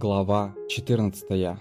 Глава 14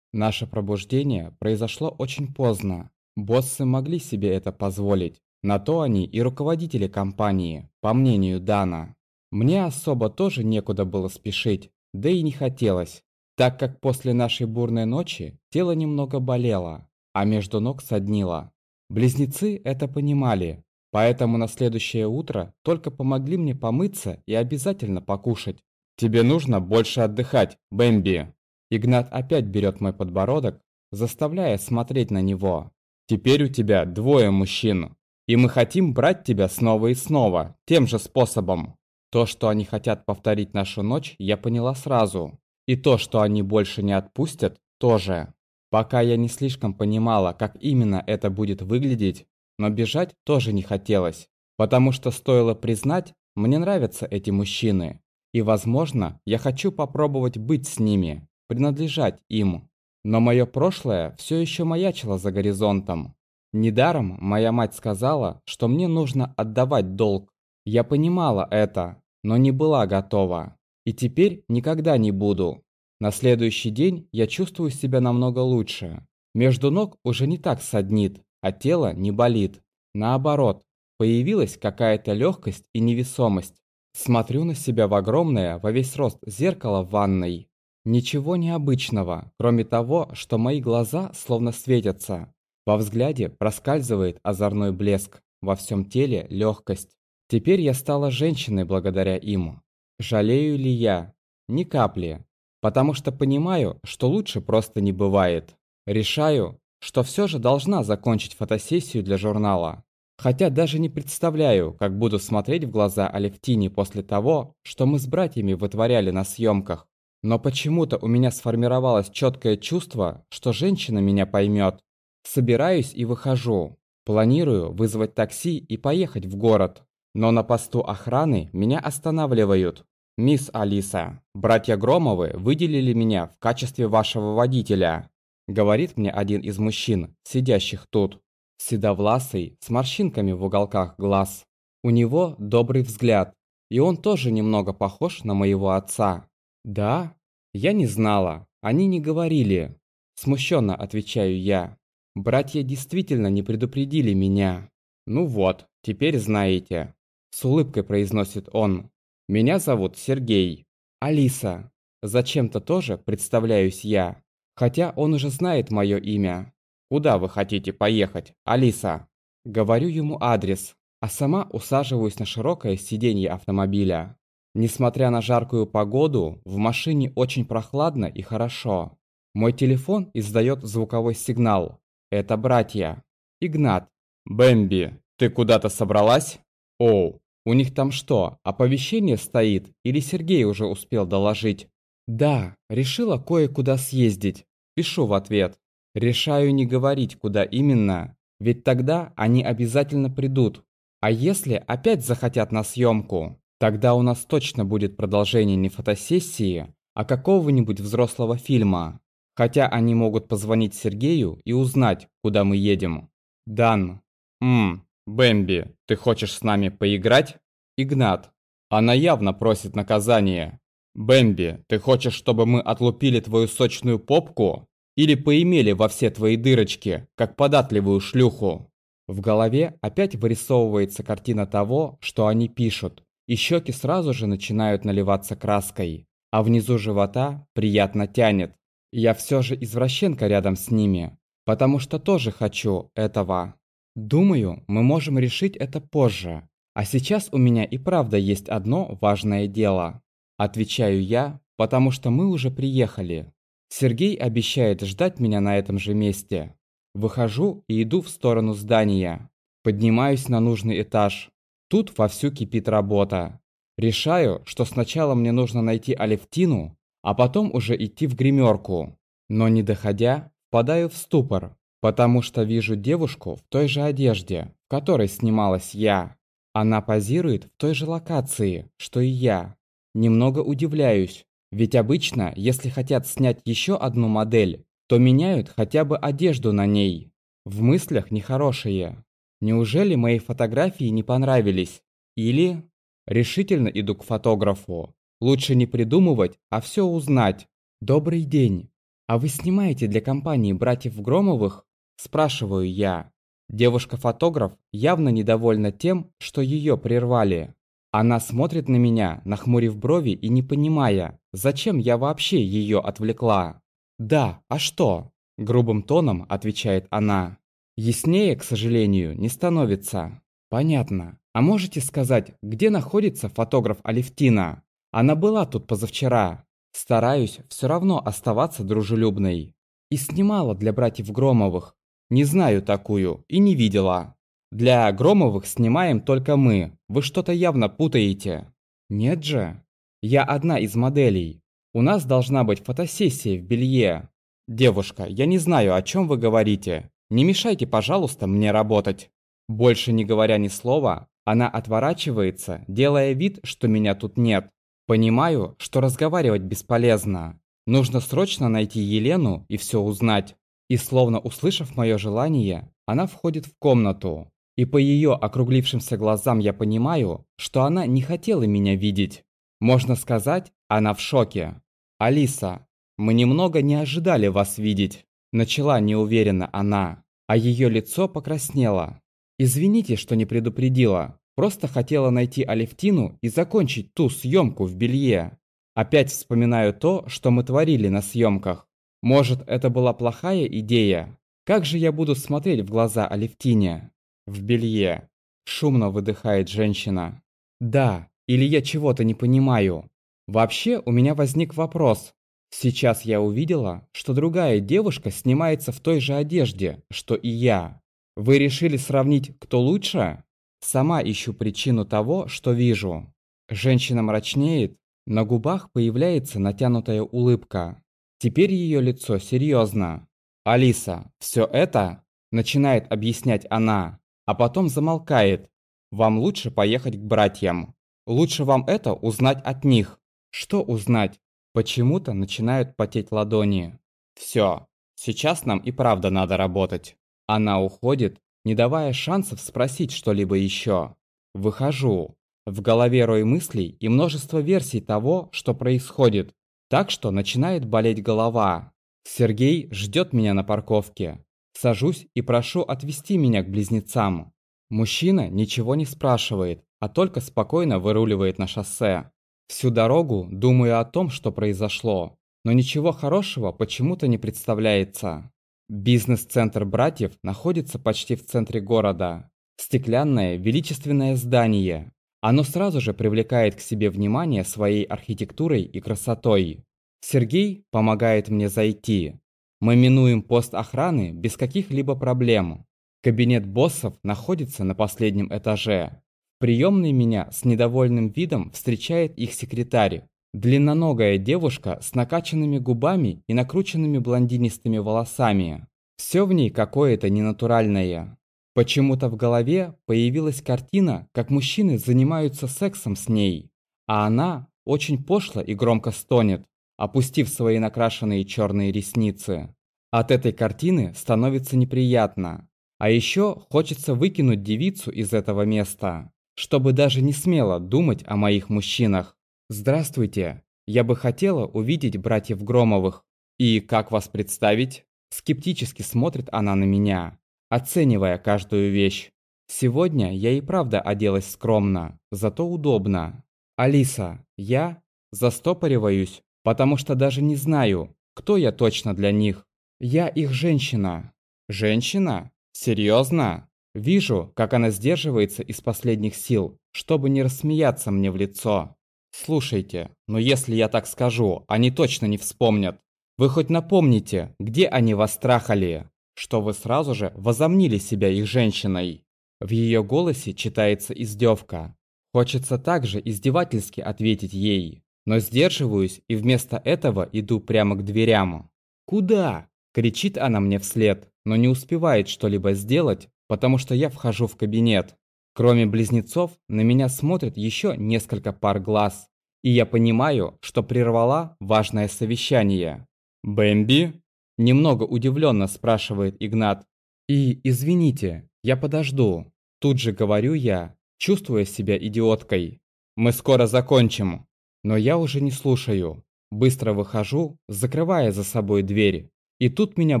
Наше пробуждение произошло очень поздно. Боссы могли себе это позволить. На то они и руководители компании, по мнению Дана. Мне особо тоже некуда было спешить, да и не хотелось, так как после нашей бурной ночи тело немного болело, а между ног соднило. Близнецы это понимали, поэтому на следующее утро только помогли мне помыться и обязательно покушать. «Тебе нужно больше отдыхать, Бэмби!» Игнат опять берет мой подбородок, заставляя смотреть на него. «Теперь у тебя двое мужчин, и мы хотим брать тебя снова и снова, тем же способом». То, что они хотят повторить нашу ночь, я поняла сразу. И то, что они больше не отпустят, тоже. Пока я не слишком понимала, как именно это будет выглядеть, но бежать тоже не хотелось. Потому что стоило признать, мне нравятся эти мужчины. И, возможно, я хочу попробовать быть с ними, принадлежать им. Но мое прошлое все еще маячило за горизонтом. Недаром моя мать сказала, что мне нужно отдавать долг. Я понимала это, но не была готова. И теперь никогда не буду. На следующий день я чувствую себя намного лучше. Между ног уже не так саднит, а тело не болит. Наоборот, появилась какая-то легкость и невесомость. Смотрю на себя в огромное во весь рост зеркало в ванной. Ничего необычного, кроме того, что мои глаза словно светятся. Во взгляде проскальзывает озорной блеск, во всем теле легкость. Теперь я стала женщиной благодаря им. Жалею ли я? Ни капли. Потому что понимаю, что лучше просто не бывает. Решаю, что все же должна закончить фотосессию для журнала. Хотя даже не представляю, как буду смотреть в глаза Алевтине после того, что мы с братьями вытворяли на съемках. Но почему-то у меня сформировалось четкое чувство, что женщина меня поймет. Собираюсь и выхожу. Планирую вызвать такси и поехать в город. Но на посту охраны меня останавливают. «Мисс Алиса, братья Громовы выделили меня в качестве вашего водителя», говорит мне один из мужчин, сидящих тут. Седовласый, с морщинками в уголках глаз. У него добрый взгляд, и он тоже немного похож на моего отца. «Да? Я не знала, они не говорили». Смущенно отвечаю я. Братья действительно не предупредили меня. «Ну вот, теперь знаете», – с улыбкой произносит он. «Меня зовут Сергей. Алиса. Зачем-то тоже представляюсь я, хотя он уже знает мое имя. «Куда вы хотите поехать, Алиса?» Говорю ему адрес, а сама усаживаюсь на широкое сиденье автомобиля. Несмотря на жаркую погоду, в машине очень прохладно и хорошо. Мой телефон издает звуковой сигнал. Это братья. Игнат. «Бэмби, ты куда-то собралась?» «Оу, у них там что, оповещение стоит или Сергей уже успел доложить?» «Да, решила кое-куда съездить». Пишу в ответ. Решаю не говорить, куда именно, ведь тогда они обязательно придут. А если опять захотят на съемку, тогда у нас точно будет продолжение не фотосессии, а какого-нибудь взрослого фильма. Хотя они могут позвонить Сергею и узнать, куда мы едем. Дан. Ммм, Бэмби, ты хочешь с нами поиграть? Игнат. Она явно просит наказания. Бэмби, ты хочешь, чтобы мы отлупили твою сочную попку? Или поимели во все твои дырочки, как податливую шлюху. В голове опять вырисовывается картина того, что они пишут, и щеки сразу же начинают наливаться краской, а внизу живота приятно тянет. Я все же извращенка рядом с ними, потому что тоже хочу этого. Думаю, мы можем решить это позже. А сейчас у меня и правда есть одно важное дело. Отвечаю я, потому что мы уже приехали. Сергей обещает ждать меня на этом же месте. Выхожу и иду в сторону здания. Поднимаюсь на нужный этаж. Тут вовсю кипит работа. Решаю, что сначала мне нужно найти Алевтину, а потом уже идти в гримерку. Но не доходя, впадаю в ступор, потому что вижу девушку в той же одежде, в которой снималась я. Она позирует в той же локации, что и я. Немного удивляюсь, ведь обычно, если хотят снять еще одну модель, то меняют хотя бы одежду на ней. В мыслях нехорошие. Неужели мои фотографии не понравились? Или... Решительно иду к фотографу. Лучше не придумывать, а все узнать. Добрый день. А вы снимаете для компании братьев Громовых? Спрашиваю я. Девушка-фотограф явно недовольна тем, что ее прервали. Она смотрит на меня, нахмурив брови и не понимая, зачем я вообще ее отвлекла. «Да, а что?» – грубым тоном отвечает она. Яснее, к сожалению, не становится. Понятно. А можете сказать, где находится фотограф Алевтина? Она была тут позавчера. Стараюсь все равно оставаться дружелюбной. И снимала для братьев Громовых. Не знаю такую и не видела. Для Громовых снимаем только мы. Вы что-то явно путаете. Нет же. Я одна из моделей. У нас должна быть фотосессия в белье. Девушка, я не знаю, о чем вы говорите. Не мешайте, пожалуйста, мне работать. Больше не говоря ни слова, она отворачивается, делая вид, что меня тут нет. Понимаю, что разговаривать бесполезно. Нужно срочно найти Елену и все узнать. И словно услышав мое желание, она входит в комнату. И по ее округлившимся глазам я понимаю, что она не хотела меня видеть. Можно сказать, она в шоке. «Алиса, мы немного не ожидали вас видеть», – начала неуверенно она, а ее лицо покраснело. «Извините, что не предупредила, просто хотела найти Алевтину и закончить ту съемку в белье. Опять вспоминаю то, что мы творили на съемках. Может, это была плохая идея? Как же я буду смотреть в глаза Алевтине?» в белье. Шумно выдыхает женщина. Да, или я чего-то не понимаю. Вообще у меня возник вопрос. Сейчас я увидела, что другая девушка снимается в той же одежде, что и я. Вы решили сравнить, кто лучше? Сама ищу причину того, что вижу. Женщина мрачнеет, на губах появляется натянутая улыбка. Теперь ее лицо серьезно. «Алиса, все это?» – начинает объяснять она а потом замолкает. Вам лучше поехать к братьям. Лучше вам это узнать от них. Что узнать? Почему-то начинают потеть ладони. Все, сейчас нам и правда надо работать. Она уходит, не давая шансов спросить что-либо еще. Выхожу. В голове рой мыслей и множество версий того, что происходит. Так что начинает болеть голова. Сергей ждет меня на парковке. Сажусь и прошу отвезти меня к близнецам. Мужчина ничего не спрашивает, а только спокойно выруливает на шоссе. Всю дорогу думаю о том, что произошло, но ничего хорошего почему-то не представляется. Бизнес-центр братьев находится почти в центре города. Стеклянное величественное здание. Оно сразу же привлекает к себе внимание своей архитектурой и красотой. Сергей помогает мне зайти. Мы минуем пост охраны без каких-либо проблем. Кабинет боссов находится на последнем этаже. Приемный меня с недовольным видом встречает их секретарь. Длинноногая девушка с накачанными губами и накрученными блондинистыми волосами. Все в ней какое-то ненатуральное. Почему-то в голове появилась картина, как мужчины занимаются сексом с ней, а она очень пошло и громко стонет опустив свои накрашенные черные ресницы. От этой картины становится неприятно. А еще хочется выкинуть девицу из этого места, чтобы даже не смело думать о моих мужчинах. Здравствуйте, я бы хотела увидеть братьев Громовых. И как вас представить? Скептически смотрит она на меня, оценивая каждую вещь. Сегодня я и правда оделась скромно, зато удобно. Алиса, я застопориваюсь, потому что даже не знаю, кто я точно для них. Я их женщина. Женщина? Серьезно? Вижу, как она сдерживается из последних сил, чтобы не рассмеяться мне в лицо. Слушайте, но если я так скажу, они точно не вспомнят. Вы хоть напомните, где они вас трахали, что вы сразу же возомнили себя их женщиной. В ее голосе читается издевка. Хочется также издевательски ответить ей, но сдерживаюсь и вместо этого иду прямо к дверям. «Куда?» – кричит она мне вслед, но не успевает что-либо сделать, потому что я вхожу в кабинет. Кроме близнецов, на меня смотрят еще несколько пар глаз, и я понимаю, что прервала важное совещание. «Бэмби?» – немного удивленно спрашивает Игнат. «И извините, я подожду», – тут же говорю я, чувствуя себя идиоткой. «Мы скоро закончим», Но я уже не слушаю. Быстро выхожу, закрывая за собой дверь. И тут меня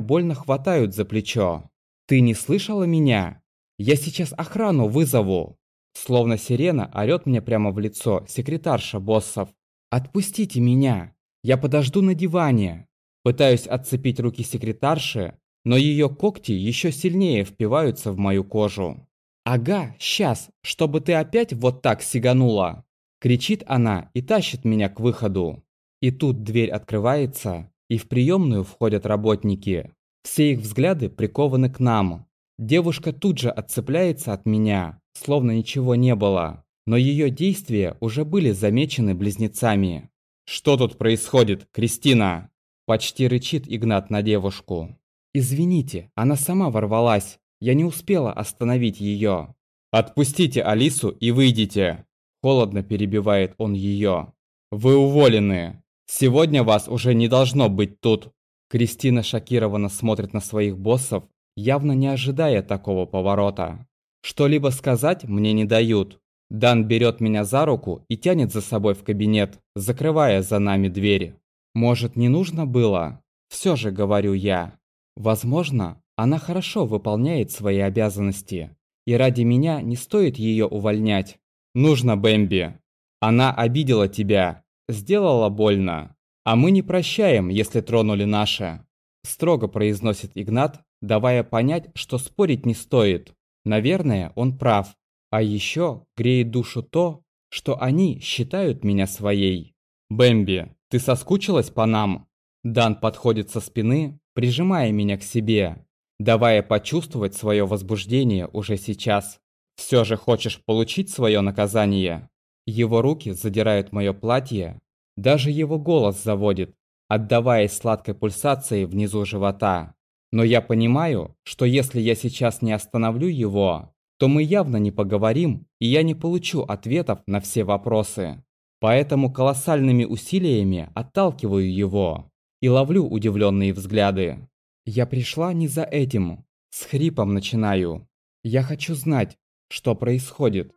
больно хватают за плечо. «Ты не слышала меня? Я сейчас охрану вызову!» Словно сирена орёт мне прямо в лицо секретарша боссов. «Отпустите меня! Я подожду на диване!» Пытаюсь отцепить руки секретарши, но ее когти еще сильнее впиваются в мою кожу. «Ага, сейчас, чтобы ты опять вот так сиганула!» Кричит она и тащит меня к выходу. И тут дверь открывается, и в приемную входят работники. Все их взгляды прикованы к нам. Девушка тут же отцепляется от меня, словно ничего не было. Но ее действия уже были замечены близнецами. «Что тут происходит, Кристина?» Почти рычит Игнат на девушку. «Извините, она сама ворвалась. Я не успела остановить ее». «Отпустите Алису и выйдите!» Холодно перебивает он ее. «Вы уволены! Сегодня вас уже не должно быть тут!» Кристина шокированно смотрит на своих боссов, явно не ожидая такого поворота. Что-либо сказать мне не дают. Дан берет меня за руку и тянет за собой в кабинет, закрывая за нами двери. Может, не нужно было? Все же говорю я. Возможно, она хорошо выполняет свои обязанности, и ради меня не стоит ее увольнять. Нужно, Бэмби. Она обидела тебя, сделала больно. А мы не прощаем, если тронули наше. Строго произносит Игнат, давая понять, что спорить не стоит. Наверное, он прав. А еще греет душу то, что они считают меня своей. «Бэмби, ты соскучилась по нам?» Дан подходит со спины, прижимая меня к себе, давая почувствовать свое возбуждение уже сейчас. Все же хочешь получить свое наказание? Его руки задирают мое платье, даже его голос заводит, отдаваясь сладкой пульсацией внизу живота. Но я понимаю, что если я сейчас не остановлю его, то мы явно не поговорим, и я не получу ответов на все вопросы. Поэтому колоссальными усилиями отталкиваю его и ловлю удивленные взгляды. Я пришла не за этим. С хрипом начинаю. Я хочу знать, что происходит.